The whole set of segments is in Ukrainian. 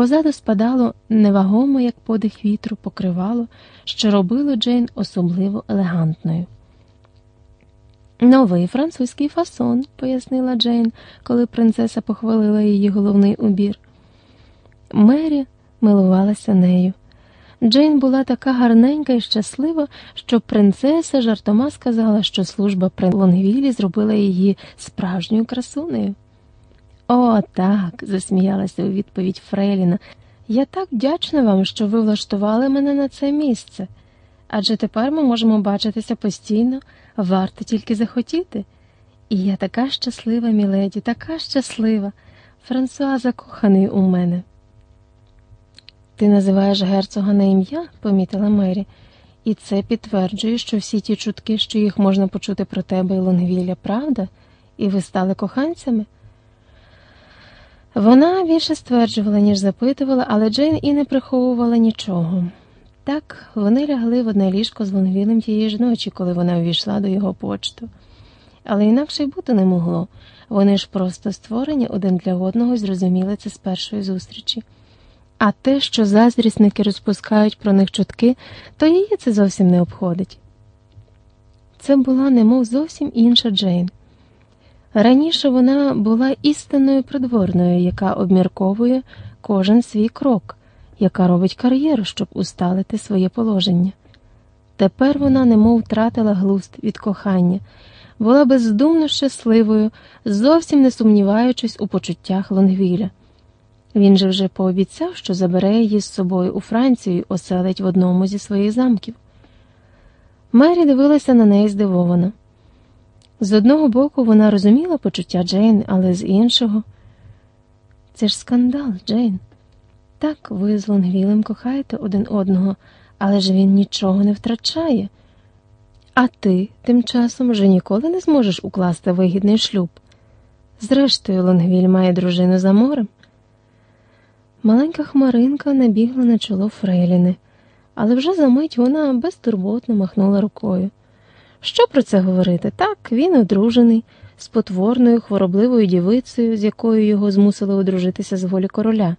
Позаду спадало невагомо, як подих вітру, покривало, що робило Джейн особливо елегантною. Новий французький фасон, пояснила Джейн, коли принцеса похвалила її головний убір. Мері милувалася нею. Джейн була така гарненька і щаслива, що принцеса жартома сказала, що служба при Лонгвілі зробила її справжньою красунею. О, так, засміялася у відповідь Фрейліна. Я так вдячна вам, що ви влаштували мене на це місце. Адже тепер ми можемо бачитися постійно, варто тільки захотіти. І я така щаслива, міледі, така щаслива. Франсуа закоханий у мене. Ти називаєш герцога на ім'я, помітила Мері, і це підтверджує, що всі ті чутки, що їх можна почути про тебе і Лонгвілля, правда, і ви стали коханцями. Вона більше стверджувала, ніж запитувала, але Джейн і не приховувала нічого. Так, вони лягли в одне ліжко з Лонгвілем тієї ж ночі, коли вона увійшла до його почту. Але інакше й бути не могло. Вони ж просто створені один для одного і зрозуміли це з першої зустрічі. А те, що заздрісники розпускають про них чутки, то її це зовсім не обходить. Це була немов зовсім інша Джейн. Раніше вона була істинною придворною, яка обмірковує кожен свій крок, яка робить кар'єру, щоб усталити своє положення. Тепер вона немов втратила глузд від кохання, була бездумно щасливою, зовсім не сумніваючись у почуттях Лонгвіля. Він же вже пообіцяв, що забере її з собою у Францію і оселить в одному зі своїх замків. Мері дивилася на неї здивовано. З одного боку вона розуміла почуття Джейн, але з іншого це ж скандал, Джейн. Так, ви з Лонгвілем кохаєте один одного, але ж він нічого не втрачає. А ти тим часом вже ніколи не зможеш укласти вигідний шлюб. Зрештою, Лонгвіль має дружину за морем. Маленька хмаринка набігла на чоло Фрейліни, але вже за мить вона безтурботно махнула рукою. Що про це говорити? Так, він одружений, з потворною хворобливою дівицею, з якою його змусили одружитися з волі короля.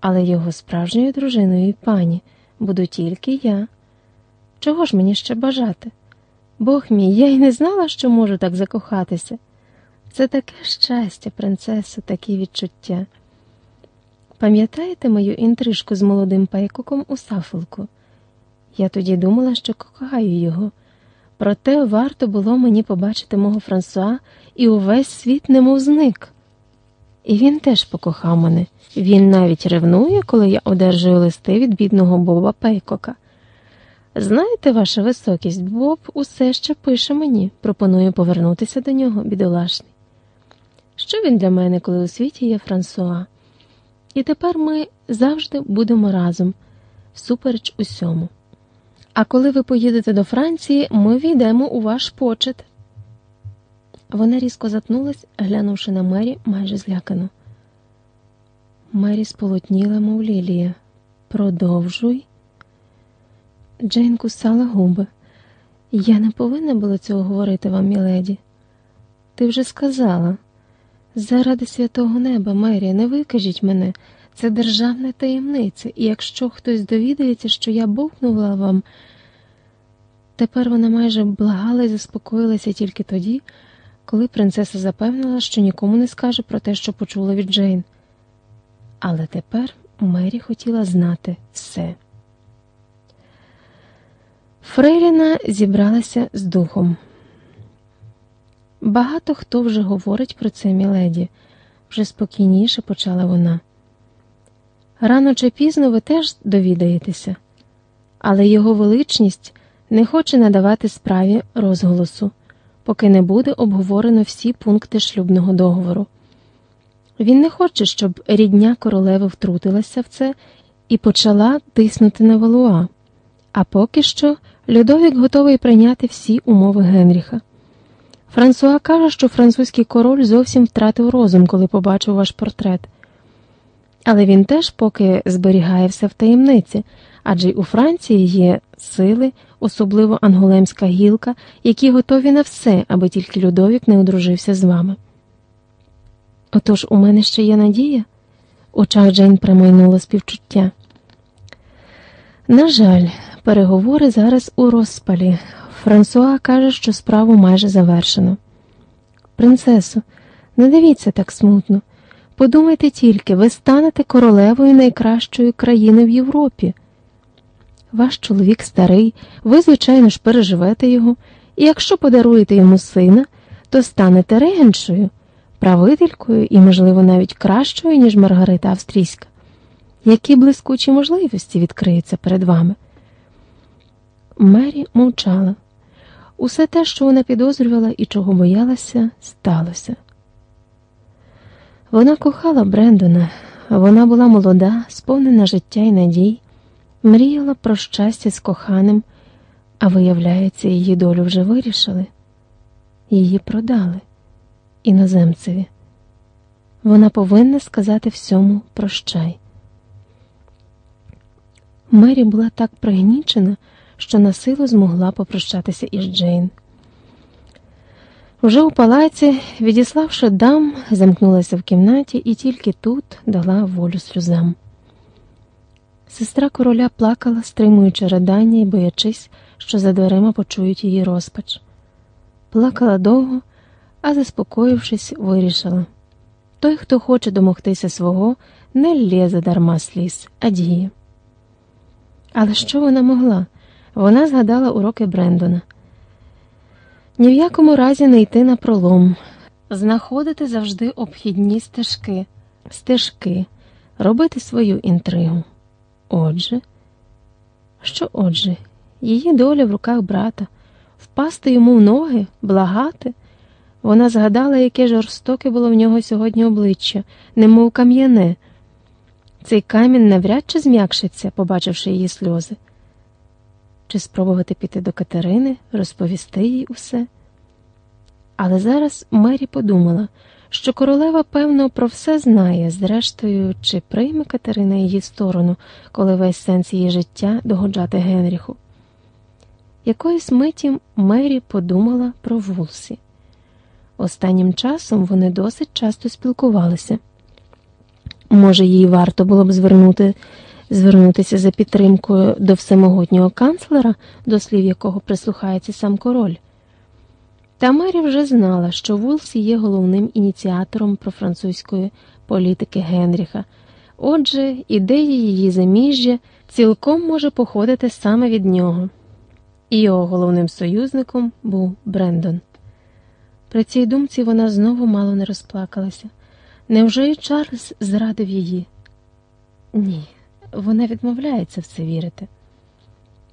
Але його справжньою дружиною і пані буду тільки я. Чого ж мені ще бажати? Бог мій, я й не знала, що можу так закохатися. Це таке щастя, принцесо, такі відчуття. Пам'ятаєте мою інтрижку з молодим пайкоком у сафолку? Я тоді думала, що кохаю його. Проте варто було мені побачити мого Франсуа, і увесь світ немов зник. І він теж покохав мене. Він навіть ревнує, коли я одержую листи від бідного Боба Пейкока. Знаєте, ваша високість, Боб усе ще пише мені, пропонує повернутися до нього, бідолашний. Що він для мене, коли у світі є Франсуа? І тепер ми завжди будемо разом, всупереч усьому. А коли ви поїдете до Франції, ми війдемо у ваш почет. Вона різко затнулась, глянувши на Мері майже злякано. Мері сполотніла, мов Лілія. Продовжуй. Джейн кусала губи. Я не повинна була цього говорити вам, міледі. Ти вже сказала. Заради святого неба, Мері, не викажіть мене. Це державна таємниця, і якщо хтось довідається, що я бовкнула вам, тепер вона майже благала і заспокоїлася тільки тоді, коли принцеса запевнила, що нікому не скаже про те, що почула від Джейн. Але тепер Мері хотіла знати все. Фрейліна зібралася з духом. Багато хто вже говорить про це, міледі, вже спокійніше почала вона. Рано чи пізно ви теж довідаєтеся, але його величність не хоче надавати справі розголосу, поки не буде обговорено всі пункти шлюбного договору. Він не хоче, щоб рідня королеви втрутилася в це і почала тиснути на Валуа. А поки що Людовік готовий прийняти всі умови Генріха. Франсуа каже, що французький король зовсім втратив розум, коли побачив ваш портрет. Але він теж поки зберігає все в таємниці, адже й у Франції є сили, особливо анголемська гілка, які готові на все, аби тільки Людовік не одружився з вами. Отож у мене ще є надія. У очах Джейн промайнуло співчуття. На жаль, переговори зараз у розпалі. Франсуа каже, що справу майже завершено. Принцесо, не дивіться так смутно. Подумайте тільки, ви станете королевою найкращої країни в Європі. Ваш чоловік старий, ви, звичайно ж, переживете його, і якщо подаруєте йому сина, то станете регеншою, правителькою і, можливо, навіть кращою, ніж Маргарита Австрійська. Які блискучі можливості відкриються перед вами? Мері мовчала. Усе те, що вона підозрювала і чого боялася, сталося. Вона кохала Брендона, вона була молода, сповнена життя і надій, мріяла про щастя з коханим, а виявляється, її долю вже вирішили, її продали іноземцеві. Вона повинна сказати всьому прощай. Мері була так пригнічена, що на силу змогла попрощатися із Джейн. Уже у палаці, відіславши дам, замкнулася в кімнаті і тільки тут дала волю сльозам. Сестра короля плакала, стримуючи ридання і боячись, що за дверима почують її розпач. Плакала довго, а заспокоївшись, вирішила той, хто хоче домогтися свого, не лє дарма сліз, а діє. Але що вона могла? Вона згадала уроки Брендона. Ні в якому разі не йти на пролом, знаходити завжди обхідні стежки, стежки, робити свою інтригу. Отже, що отже, її доля в руках брата, впасти йому в ноги, благати. Вона згадала, яке жорстоке було в нього сьогодні обличчя, немов кам'яне. Цей камінь навряд чи зм'якшиться, побачивши її сльози. Чи спробувати піти до Катерини, розповісти їй усе? Але зараз Мері подумала, що королева, певно, про все знає, зрештою, чи прийме Катерина її сторону, коли весь сенс її життя догоджати Генріху. Якоїсь миті Мері подумала про Вулсі. Останнім часом вони досить часто спілкувалися. Може, їй варто було б звернути, звернутися за підтримкою до всемогутнього канцлера, до слів якого прислухається сам король. Та Мері вже знала, що Вулсі є головним ініціатором профранцузької політики Генріха. Отже, ідея її заміжжя цілком може походити саме від нього, і його головним союзником був Брендон. При цій думці вона знову мало не розплакалася. Невже і Чарльз зрадив її? Ні, вона відмовляється в це вірити.